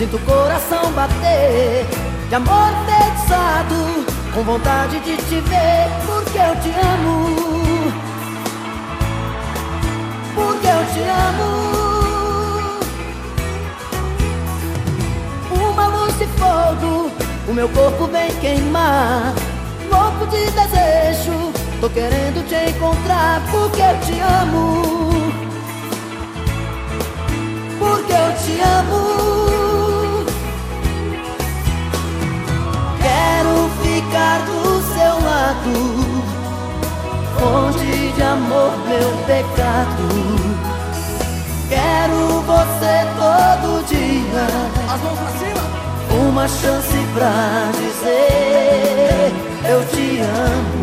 Sinto o coração bater. De amor enfeitiçado Com vontade de te ver Porque eu te amo. Porque eu te amo. Uma luz de fogo O meu corpo vem queimar. Louco de desejo Tô querendo te encontrar Porque eu te amo As mãos pra cima. Uma chance pra dizer Eu te amo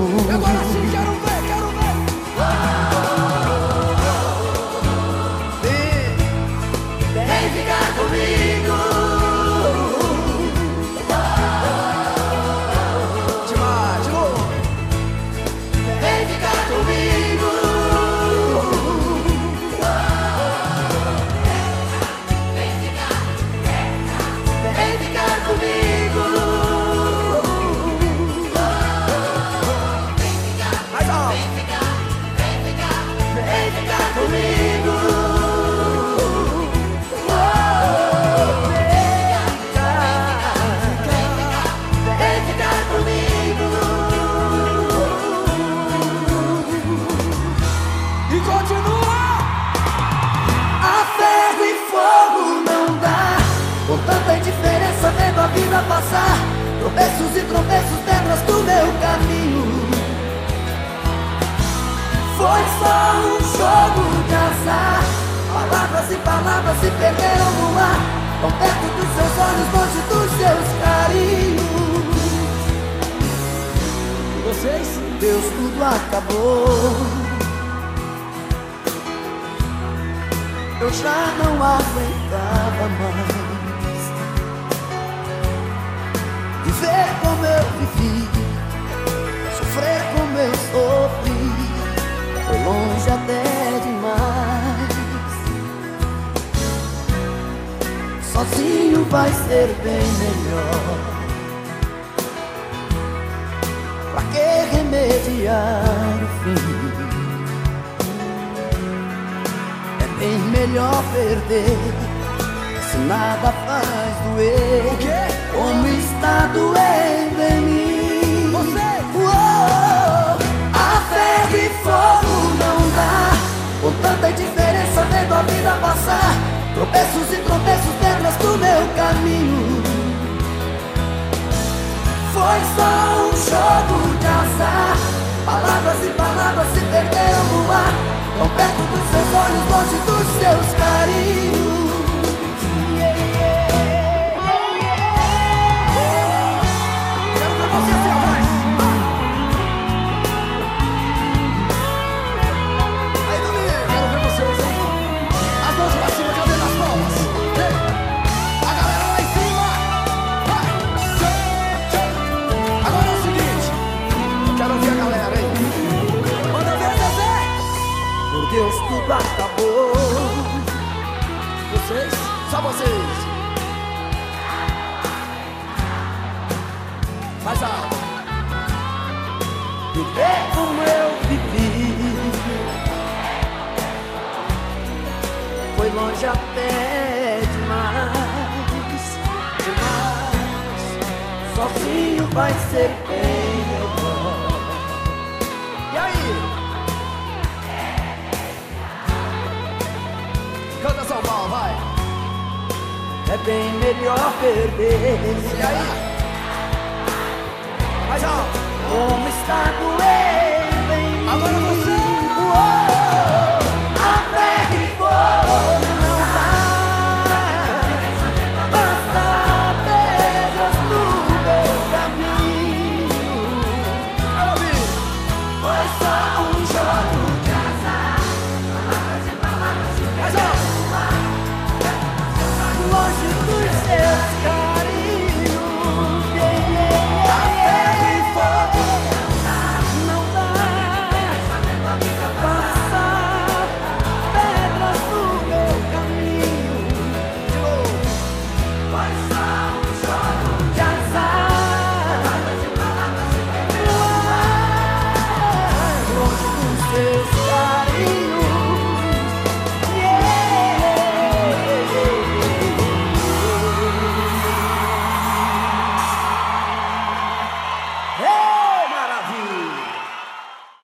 vida passar Tropeços e tropeços, pedras do meu caminho Foi só um jogo de azar Palavras e palavras se perderam no ar Tão perto dos seus olhos, longe dos seus carinhos vocês? Deus, tudo acabou. Eu já não aguentava mais viver como eu vivi, sofrer como eu sofri. Foi longe até demais. Sozinho vai ser bem melhor. Pra que remediar o fim? É bem melhor perder Se nada faz doer O quê? Como está doendo em mim? Você! Uou! A ferro e fogo não dá. Com tanta indiferença vendo a vida passar. Tropeços e tropeços, pedras do meu caminho. Foi só um jogo de azar. Palavras e palavras se perderam no ar. Tão perto dos seus olhos, longe dos seus carinhos quero ouvir a galera, hein? Manda ver, Zezé! Por Deus tudo acabou. Vocês, só vocês. Mais alto Viver como eu vivi. Foi longe até demais. Demais. Sozinho vai ser bem bem melhor perder